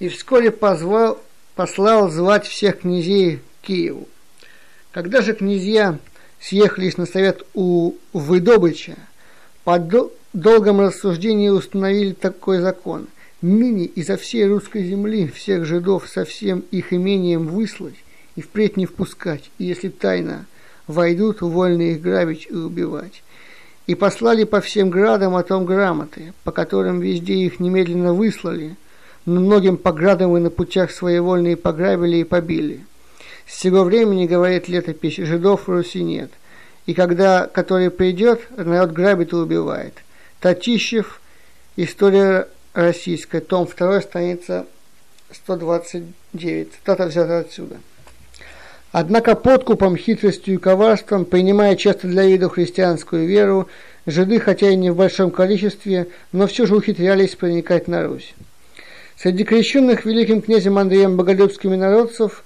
и вскоре позвал, послал звать всех князей к Киеву. Когда же князья съехались на совет у Выдобыча, по долгом рассуждении установили такой закон. Ныне изо всей русской земли всех жидов со всем их имением выслать и впредь не впускать, и если тайно войдут, вольно их грабить и убивать. И послали по всем градам о том грамоты, по которым везде их немедленно выслали, многим по градам и на путях своевольные пограбили и побили. С сего времени, говорит летопись, жидов в Руси нет, и когда который придет, народ грабит и убивает. Татищев, История российская, том 2, страница 129. Цитата взята отсюда. Однако подкупом, хитростью и коварством, принимая часто для виду христианскую веру, жиды, хотя и не в большом количестве, но все же ухитрялись проникать на Русь. Среди крещенных великим князем Андреем Боголюбским народцев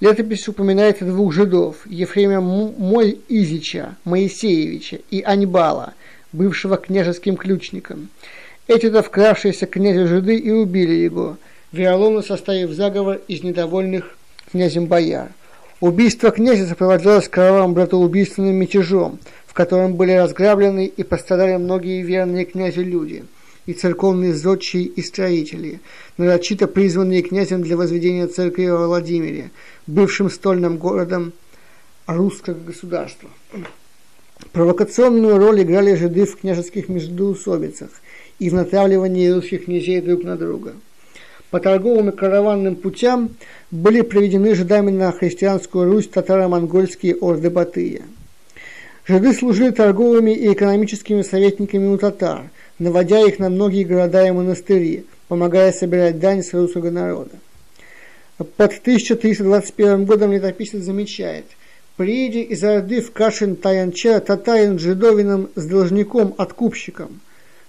летопись упоминает двух жидов, Ефремия Моль Изича, Моисеевича и Аньбала, бывшего княжеским ключником. Эти-то вкравшиеся князю жиды и убили его, вероломно составив заговор из недовольных князем бояр – Убийство князя сопровождалось кровавым братоубийственным мятежом, в котором были разграблены и пострадали многие верные князю люди, и церковные зодчие и строители, нарочито призванные князем для возведения церкви во Владимире, бывшим стольным городом русского государства. Провокационную роль играли жиды в княжеских междоусобицах и в натравливании русских князей друг на друга – по торговым и караванным путям были приведены жидами на христианскую Русь татаро-монгольские орды Батыя. Жиды служили торговыми и экономическими советниками у татар, наводя их на многие города и монастыри, помогая собирать дань с русского народа. Под 1321 годом летописец замечает, приедя из Орды в Кашин Таянча татарин жидовином с должником-откупщиком,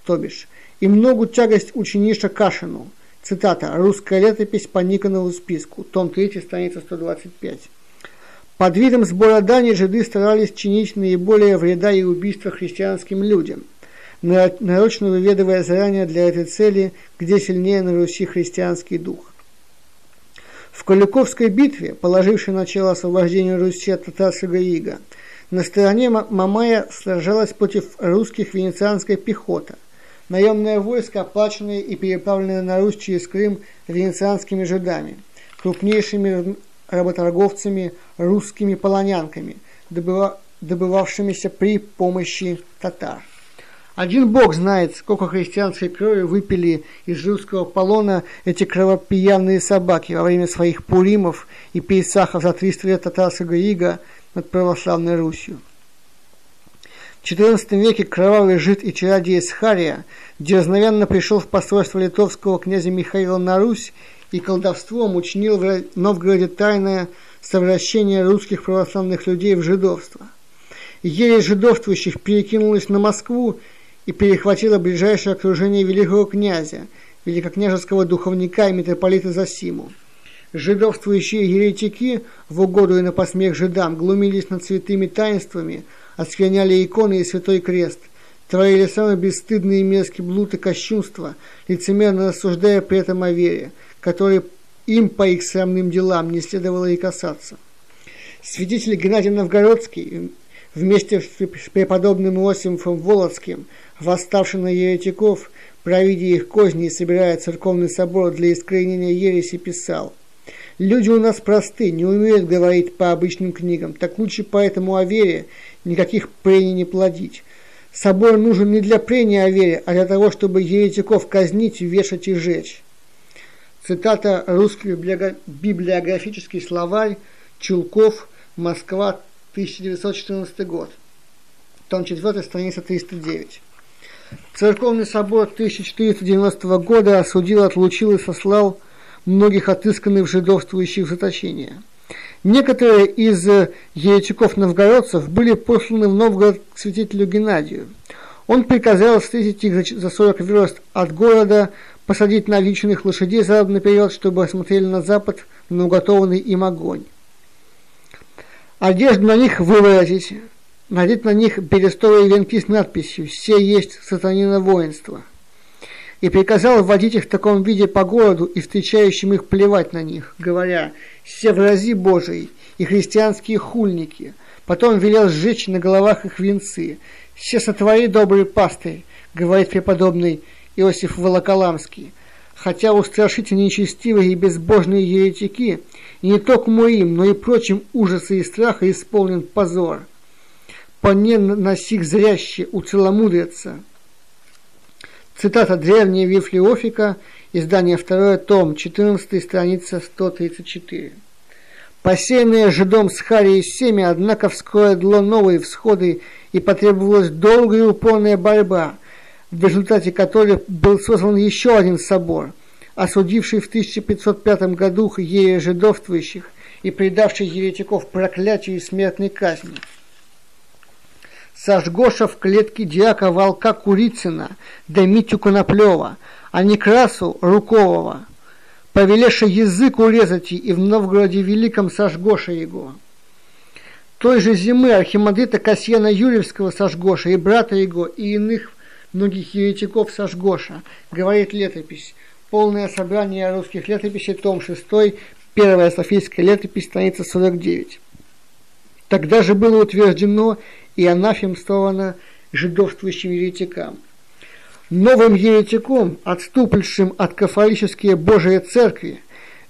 то бишь, и многу тягость учениша Кашину – Цитата. Русская летопись по Никонову списку. Том 3, страница 125. Под видом сбора дани жиды старались чинить наиболее вреда и убийства христианским людям, нарочно выведывая заранее для этой цели, где сильнее на Руси христианский дух. В Куликовской битве, положившей начало освобождению Руси от татарского ига, на стороне Мамая сражалась против русских венецианская пехота, наемное войско, оплаченное и переправленное на Русь через Крым венецианскими жидами, крупнейшими работорговцами, русскими полонянками, добывавшимися при помощи татар. Один бог знает, сколько христианской крови выпили из русского полона эти кровопьяные собаки во время своих пуримов и пейсахов за 300 лет татарского ига над православной Русью. В XIV веке кровавый жид и чародей Схария дерзновенно пришел в посольство литовского князя Михаила на Русь и колдовством учинил в Новгороде тайное совращение русских православных людей в жидовство. Ересь жидовствующих перекинулась на Москву и перехватила ближайшее окружение великого князя, великокняжеского духовника и митрополита Засиму. Жидовствующие еретики в угоду и на посмех жидам глумились над святыми таинствами – оскверняли иконы и святой крест, творили самые бесстыдные мерзкие блуд и кощунства, лицемерно рассуждая при этом о вере, которой им по их срамным делам не следовало и касаться. Свидетель Геннадий Новгородский вместе с преподобным Иосифом Володским, восставший на еретиков, провидя их козни и собирая церковный собор для искоренения ереси, писал «Люди у нас просты, не умеют говорить по обычным книгам, так лучше поэтому о вере никаких прений не плодить. Собор нужен не для прения о вере, а для того, чтобы еретиков казнить, вешать и жечь. Цитата «Русский библиографический словарь», Чулков, Москва, 1914 год. Том 4, страница 309. Церковный собор 1490 года осудил, отлучил и сослал многих отысканных жидовствующих в заточение – Некоторые из э, еретиков-новгородцев были посланы в Новгород к святителю Геннадию. Он приказал встретить их за 40 верст от города, посадить на личных лошадей задом наперед, чтобы осмотрели на запад на уготованный им огонь. Одежду на них выворотить, надеть на них берестовые венки с надписью «Все есть сатанина воинство» и приказал вводить их в таком виде по городу и встречающим их плевать на них, говоря «Все врази Божии и христианские хульники». Потом велел сжечь на головах их венцы. «Все сотвори, добрый пастырь», говорит преподобный Иосиф Волоколамский. Хотя устрашительные нечестивые и безбожные еретики, и не только моим, но и прочим ужасы и страха исполнен позор. По не насих зряще у целомудреца. Цитата древняя Вифлеофика, издание 2 том, 14 страница 134. Посеянное жидом с Харией семя, однако вскоре дло новые всходы и потребовалась долгая и упорная борьба, в результате которой был создан еще один собор, осудивший в 1505 году ере жидовствующих и предавший еретиков проклятию и смертной казни. Сашгоша в клетке дьяка Волка Курицына да Митю Коноплева, а Некрасу Рукового, повелеша язык урезать и в Новгороде Великом Сашгоша его. Той же зимы архимандрита Касьяна Юрьевского Сашгоша и брата его и иных многих еретиков Сашгоша, говорит летопись. Полное собрание русских летописей, том 6, первая Софийская летопись, страница 49. Тогда же было утверждено и анафемствовано жидовствующим еретикам. Новым еретиком, отступившим от кафолические Божие Церкви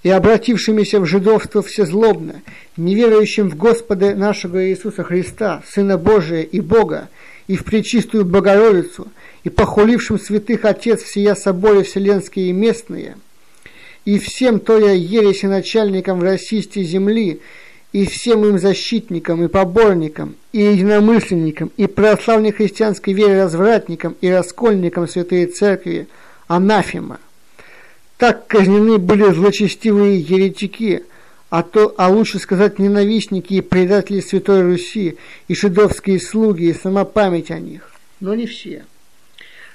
и обратившимися в жидовство всезлобно, неверующим в Господа нашего Иисуса Христа, Сына Божия и Бога, и в Пречистую Богородицу, и похулившим святых Отец всея соборе вселенские и местные, и всем то я ереси начальникам российской земли, и всем им защитникам и поборникам, и единомысленникам, и православной христианской вере развратникам и раскольникам Святой Церкви анафема. Так казнены были злочестивые еретики, а, то, а лучше сказать ненавистники и предатели Святой Руси, и шедовские слуги, и сама память о них. Но не все.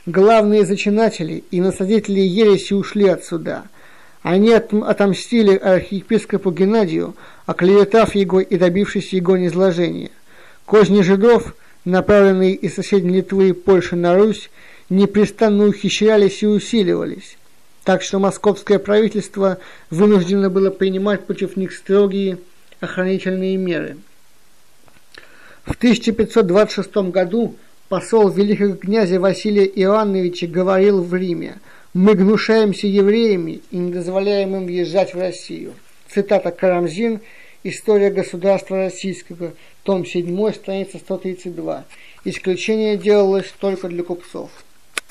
Главные зачинатели и насадители ереси ушли отсюда – они отомстили архиепископу Геннадию, оклеветав его и добившись его низложения. Козни жидов, направленные из соседней Литвы и Польши на Русь, непрестанно ухищрялись и усиливались, так что московское правительство вынуждено было принимать против них строгие охранительные меры. В 1526 году посол великого князя Василия Иоанновича говорил в Риме – мы гнушаемся евреями и не дозволяем им въезжать в Россию. Цитата Карамзин, История государства российского, том 7, страница 132. Исключение делалось только для купцов.